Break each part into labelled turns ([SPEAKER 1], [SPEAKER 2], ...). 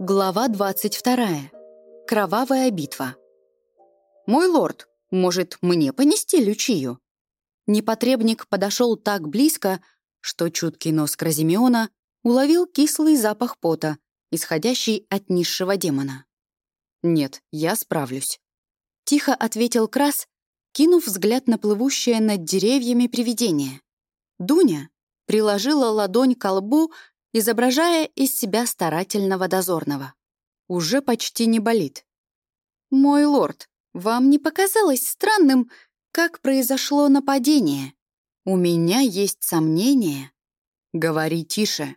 [SPEAKER 1] Глава 22. Кровавая битва. «Мой лорд, может, мне понести Лючию?» Непотребник подошел так близко, что чуткий нос Кразимеона уловил кислый запах пота, исходящий от низшего демона. «Нет, я справлюсь», — тихо ответил Крас, кинув взгляд на плывущее над деревьями привидение. Дуня приложила ладонь к лбу, изображая из себя старательного дозорного. Уже почти не болит. «Мой лорд, вам не показалось странным, как произошло нападение? У меня есть сомнения». «Говори тише.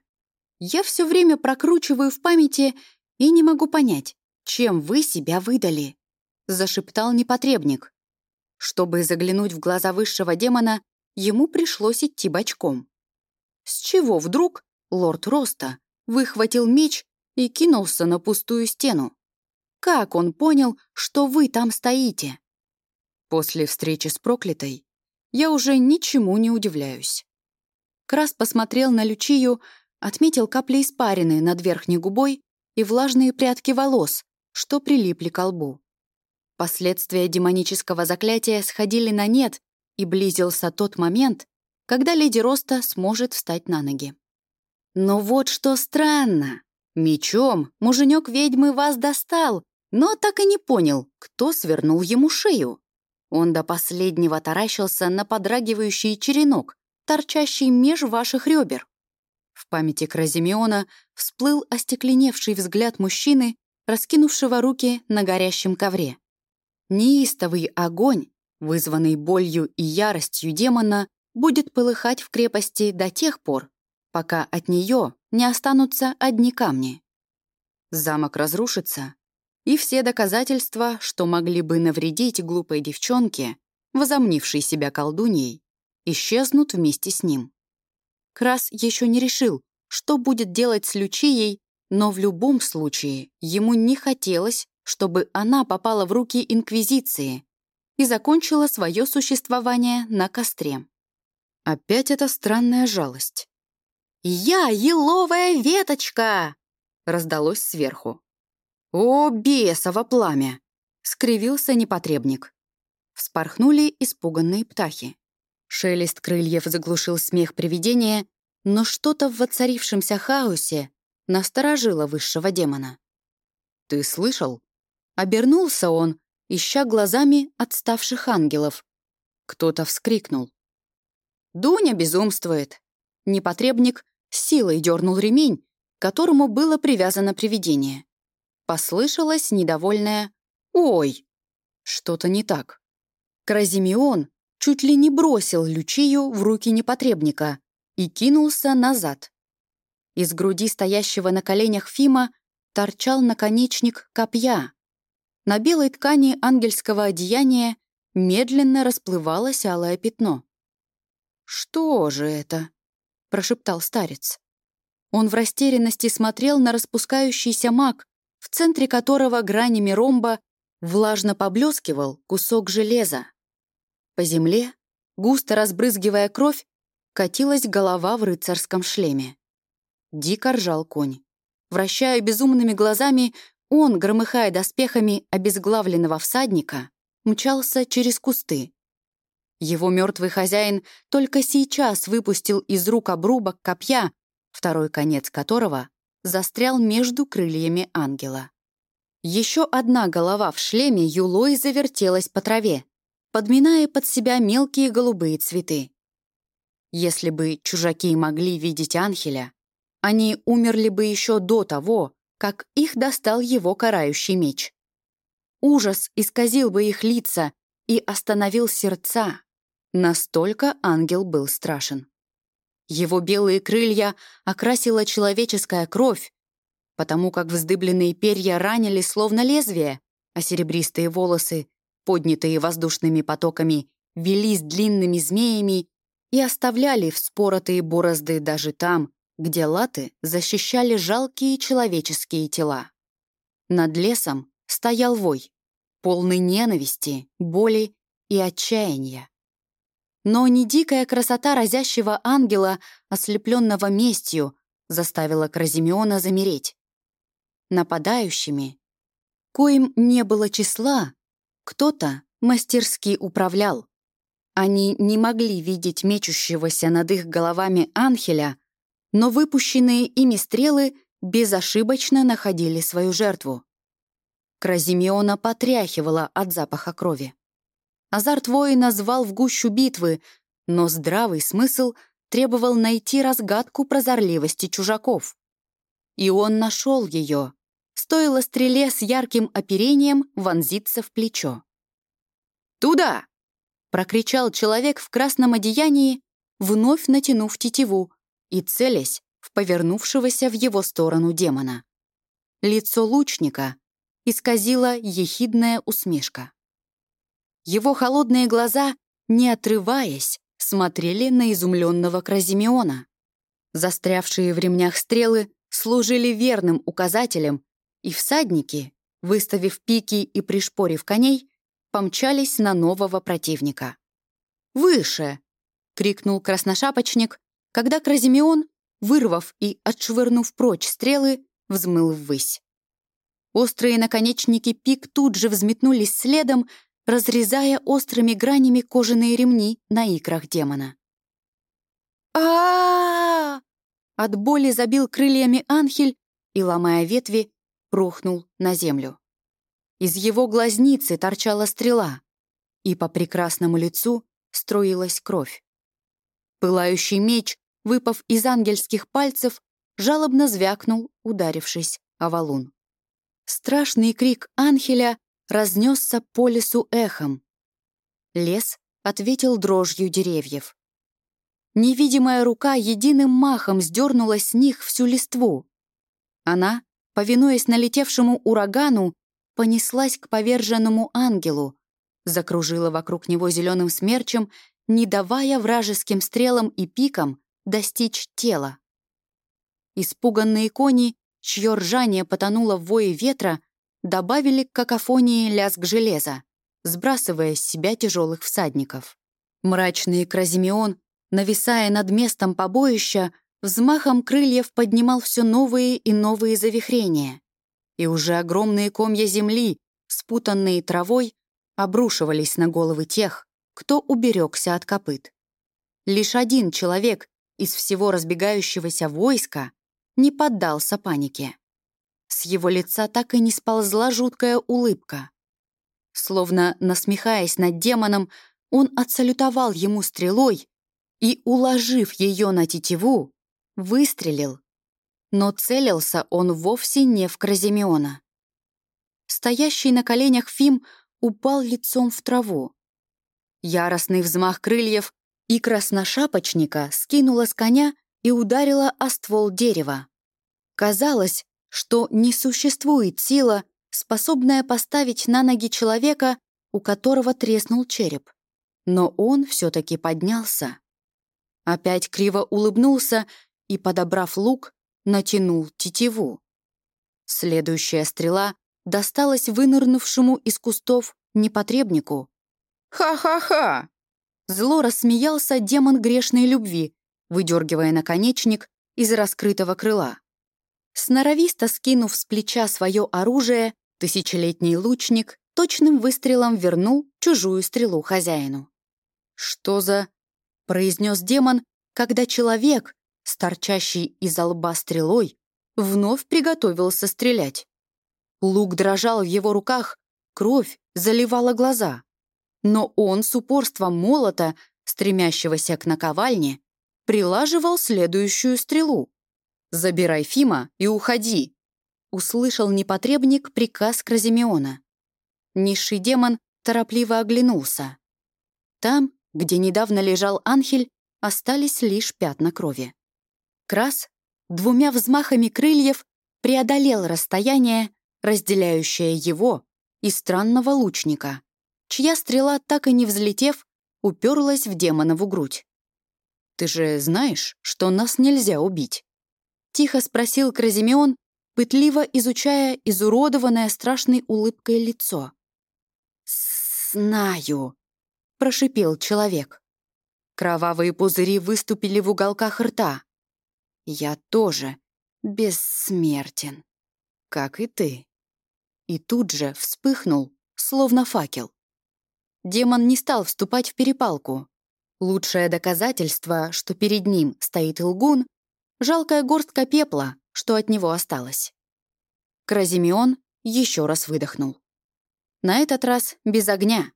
[SPEAKER 1] Я все время прокручиваю в памяти и не могу понять, чем вы себя выдали», — зашептал непотребник. Чтобы заглянуть в глаза высшего демона, ему пришлось идти бочком. С чего вдруг лорд Роста выхватил меч и кинулся на пустую стену? Как он понял, что вы там стоите? После встречи с проклятой я уже ничему не удивляюсь. Крас посмотрел на Лючию, отметил капли испарины над верхней губой и влажные прядки волос, что прилипли к лбу. Последствия демонического заклятия сходили на нет, и близился тот момент, когда леди Роста сможет встать на ноги. Но вот что странно. Мечом муженек ведьмы вас достал, но так и не понял, кто свернул ему шею. Он до последнего таращился на подрагивающий черенок, торчащий меж ваших ребер. В памяти Кразимеона всплыл остекленевший взгляд мужчины, раскинувшего руки на горящем ковре. Неистовый огонь, вызванный болью и яростью демона, будет полыхать в крепости до тех пор, пока от нее не останутся одни камни. Замок разрушится, и все доказательства, что могли бы навредить глупой девчонке, возомнившей себя колдуньей, исчезнут вместе с ним. Крас еще не решил, что будет делать с Лючией, но в любом случае ему не хотелось, чтобы она попала в руки Инквизиции и закончила свое существование на костре. Опять эта странная жалость. «Я еловая веточка!» — раздалось сверху. «О, бесово пламя!» — скривился непотребник. Вспорхнули испуганные птахи. Шелест крыльев заглушил смех привидения, но что-то в воцарившемся хаосе насторожило высшего демона. «Ты слышал?» Обернулся он, ища глазами отставших ангелов. Кто-то вскрикнул. Дуня безумствует. Непотребник силой дернул ремень, к которому было привязано привидение. Послышалось недовольное «Ой!» Что-то не так. Кразимеон чуть ли не бросил Лючию в руки непотребника и кинулся назад. Из груди стоящего на коленях Фима торчал наконечник копья. На белой ткани ангельского одеяния медленно расплывалось алое пятно. «Что же это?» — прошептал старец. Он в растерянности смотрел на распускающийся маг, в центре которого гранями ромба влажно поблескивал кусок железа. По земле, густо разбрызгивая кровь, катилась голова в рыцарском шлеме. Дико ржал конь. Вращая безумными глазами, он, громыхая доспехами обезглавленного всадника, мчался через кусты, его мертвый хозяин только сейчас выпустил из рук обрубок копья, второй конец которого застрял между крыльями ангела. Еще одна голова в шлеме юлой завертелась по траве, подминая под себя мелкие голубые цветы. Если бы чужаки могли видеть Анхеля, они умерли бы еще до того, как их достал его карающий меч. Ужас исказил бы их лица и остановил сердца, Настолько ангел был страшен. Его белые крылья окрасила человеческая кровь, потому как вздыбленные перья ранили словно лезвие, а серебристые волосы, поднятые воздушными потоками, велись длинными змеями и оставляли вспоротые борозды даже там, где латы защищали жалкие человеческие тела. Над лесом стоял вой, полный ненависти, боли и отчаяния. Но не дикая красота разящего ангела, ослепленного местью, заставила Кразимеона замереть. нападающими, коим не было числа, кто-то мастерски управлял. Они не могли видеть мечущегося над их головами Анхеля, но выпущенные ими стрелы безошибочно находили свою жертву. Кразимеона потряхивала от запаха крови. Азарт воина звал в гущу битвы, но здравый смысл требовал найти разгадку прозорливости чужаков. И он нашел ее. Стоило стреле с ярким оперением вонзиться в плечо. «Туда!» — прокричал человек в красном одеянии, вновь натянув тетиву и целясь в повернувшегося в его сторону демона. Лицо лучника исказила ехидная усмешка. Его холодные глаза, не отрываясь, смотрели на изумленного Кразимеона. Застрявшие в ремнях стрелы служили верным указателем, и всадники, выставив пики и пришпорив коней, помчались на нового противника. «Выше!» — крикнул красношапочник, когда Кразимеон, вырвав и отшвырнув прочь стрелы, взмыл ввысь. Острые наконечники пик тут же взметнулись следом, разрезая острыми гранями кожаные ремни на икрах демона. а От боли забил крыльями Анхель и, ломая ветви, рухнул на землю. Из его глазницы торчала стрела, и по прекрасному лицу струилась кровь. Пылающий меч, выпав из ангельских пальцев, жалобно звякнул, ударившись о валун. Страшный крик Анхеля разнесся по лесу эхом. Лес ответил дрожью деревьев. Невидимая рука единым махом сдернула с них всю листву. Она, повинуясь налетевшему урагану, понеслась к поверженному ангелу, закружила вокруг него зеленым смерчем, не давая вражеским стрелам и пикам достичь тела. Испуганные кони чье ржание потонуло в вое ветра, добавили к какофонии лязг железа, сбрасывая с себя тяжелых всадников. Мрачный Кразимеон, нависая над местом побоища, взмахом крыльев поднимал все новые и новые завихрения. И уже огромные комья земли, спутанные травой, обрушивались на головы тех, кто уберегся от копыт. Лишь один человек из всего разбегающегося войска не поддался панике. С его лица так и не сползла жуткая улыбка. Словно насмехаясь над демоном, он отсалютовал ему стрелой и, уложив ее на тетиву, выстрелил. Но целился он вовсе не в Кразимеона. Стоящий на коленях Фим упал лицом в траву. Яростный взмах крыльев и красношапочника скинула с коня и ударила о ствол дерева. Казалось, что не существует сила, способная поставить на ноги человека, у которого треснул череп. Но он все-таки поднялся. Опять криво улыбнулся и, подобрав лук, натянул тетиву. Следующая стрела досталась вынырнувшему из кустов непотребнику. «Ха-ха-ха!» Зло рассмеялся демон грешной любви, выдергивая наконечник из раскрытого крыла. Сноровисто скинув с плеча свое оружие, тысячелетний лучник точным выстрелом вернул чужую стрелу хозяину. «Что за...» — произнес демон, когда человек, сторчащий из лба стрелой, вновь приготовился стрелять. Лук дрожал в его руках, кровь заливала глаза. Но он с упорством молота, стремящегося к наковальне, прилаживал следующую стрелу. «Забирай Фима и уходи», — услышал непотребник приказ Кразимеона. Низший демон торопливо оглянулся. Там, где недавно лежал Анхель, остались лишь пятна крови. Крас двумя взмахами крыльев преодолел расстояние, разделяющее его и странного лучника, чья стрела, так и не взлетев, уперлась в демонову грудь. «Ты же знаешь, что нас нельзя убить?» Тихо спросил Кразимеон, пытливо изучая изуродованное страшной улыбкой лицо. «Знаю», — прошипел человек. Кровавые пузыри выступили в уголках рта. «Я тоже бессмертен». как и ты». И тут же вспыхнул, словно факел. Демон не стал вступать в перепалку. Лучшее доказательство, что перед ним стоит лгун, жалкая горстка пепла, что от него осталось. Кразимеон еще раз выдохнул. На этот раз без огня.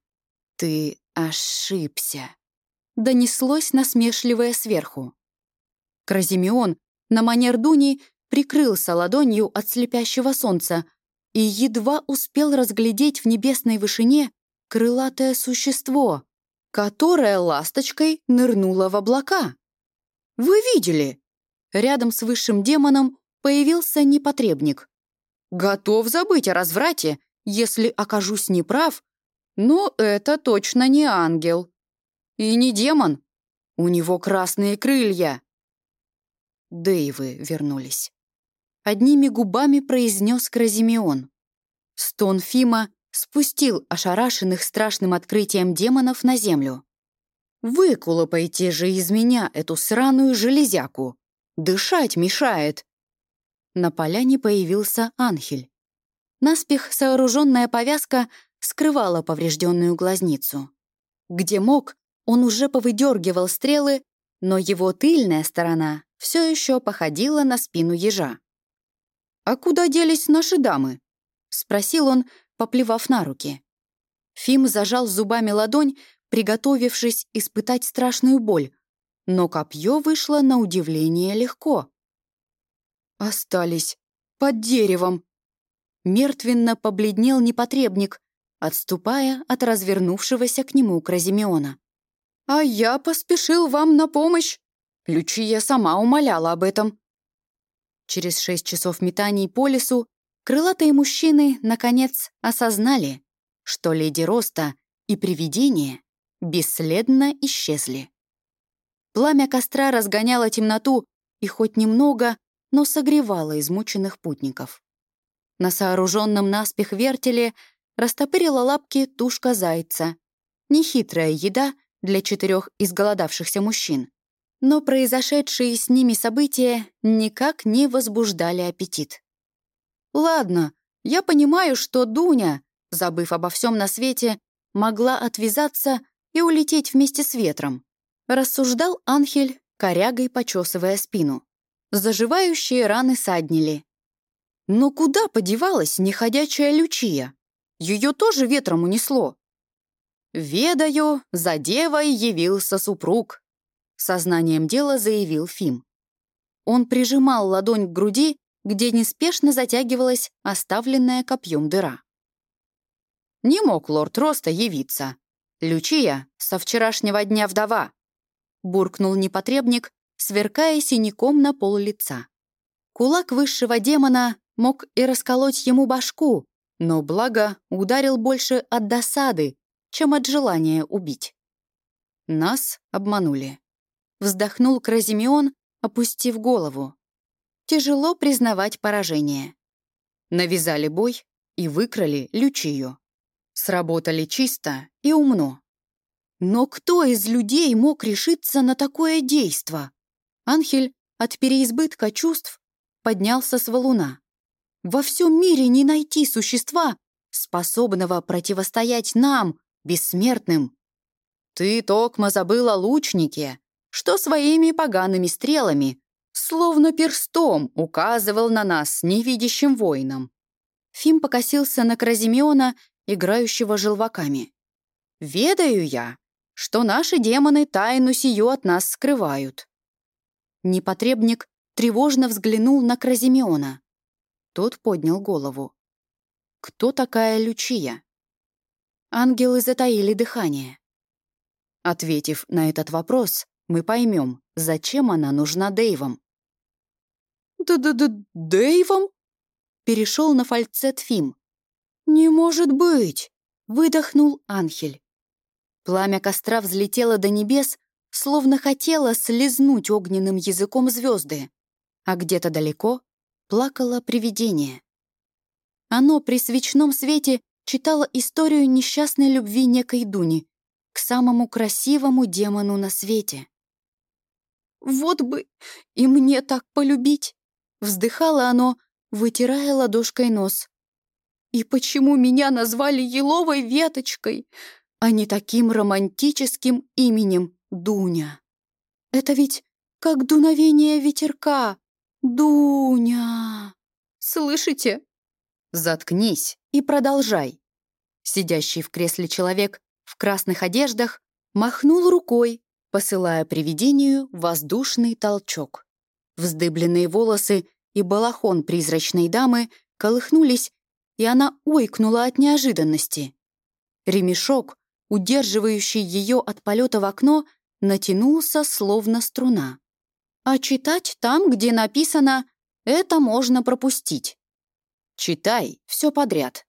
[SPEAKER 1] «Ты ошибся», — донеслось насмешливое сверху. Кразимеон на манер Дуни прикрылся ладонью от слепящего солнца и едва успел разглядеть в небесной вышине крылатое существо, которое ласточкой нырнуло в облака. «Вы видели?» Рядом с высшим демоном появился непотребник. «Готов забыть о разврате, если окажусь неправ, но это точно не ангел. И не демон. У него красные крылья». Дэйвы вернулись. Одними губами произнес Кразимеон. Стон Фима спустил ошарашенных страшным открытием демонов на землю. «Выкулопайте же из меня эту сраную железяку! Дышать мешает!» На поляне появился Анхель. Наспех сооруженная повязка скрывала поврежденную глазницу. Где мог, он уже повыдергивал стрелы, но его тыльная сторона все еще походила на спину ежа. «А куда делись наши дамы?» — спросил он, поплевав на руки. Фим зажал зубами ладонь, приготовившись испытать страшную боль, но копье вышло на удивление легко. «Остались под деревом!» Мертвенно побледнел непотребник, отступая от развернувшегося к нему Кразимеона. «А я поспешил вам на помощь!» Лючия сама умоляла об этом. Через шесть часов метаний по лесу крылатые мужчины, наконец, осознали, что леди Роста и привидение бесследно исчезли. Пламя костра разгоняло темноту и хоть немного, но согревало измученных путников. На сооруженном наспех вертеле растопырила лапки тушка зайца. Нехитрая еда для четырех изголодавшихся мужчин. Но произошедшие с ними события никак не возбуждали аппетит. Ладно, я понимаю, что Дуня, забыв обо всем на свете, могла отвязаться и улететь вместе с ветром. Рассуждал Анхель, корягой почесывая спину. Заживающие раны саднили. Но куда подевалась неходячая Лючия? Ее тоже ветром унесло. «Ведаю, за девой явился супруг», — сознанием дела заявил Фим. Он прижимал ладонь к груди где неспешно затягивалась оставленная копьем дыра. Не мог лорд Роста явиться. Лючия со вчерашнего дня вдова. Буркнул непотребник, сверкая синяком на пол лица. Кулак высшего демона мог и расколоть ему башку, но благо ударил больше от досады, чем от желания убить. Нас обманули. Вздохнул Кразимеон, опустив голову. Тяжело признавать поражение. Навязали бой и выкрали Лючию. Сработали чисто и умно. Но кто из людей мог решиться на такое действо? Анхель от переизбытка чувств поднялся с валуна. Во всем мире не найти существа, способного противостоять нам, бессмертным. Ты, Токма, забыла лучнике, что своими погаными стрелами словно перстом указывал на нас невидящим воином. Фим покосился на Кразимеона, играющего желваками. «Ведаю я, что наши демоны тайну сию от нас скрывают». Непотребник тревожно взглянул на Кразимеона. Тот поднял голову. «Кто такая Лючия?» Ангелы затаили дыхание. Ответив на этот вопрос, мы поймем, зачем она нужна Дэйвам. «Да-да-да, Дэйвом?» Перешел на фальцет Фим. «Не может быть!» — выдохнул Анхель. Пламя костра взлетело до небес, словно хотело слезнуть огненным языком звезды, а где-то далеко плакало привидение. Оно при свечном свете читало историю несчастной любви некой Дуни к самому красивому демону на свете. «Вот бы и мне так полюбить!» Вздыхало оно, вытирая ладошкой нос. «И почему меня назвали еловой веточкой, а не таким романтическим именем Дуня? Это ведь как дуновение ветерка. Дуня! Слышите?» «Заткнись и продолжай». Сидящий в кресле человек в красных одеждах махнул рукой, посылая привидению воздушный толчок. Вздыбленные волосы и балахон призрачной дамы колыхнулись, и она ойкнула от неожиданности. Ремешок, удерживающий ее от полета в окно, натянулся словно струна. А читать там, где написано «это можно пропустить». Читай все подряд.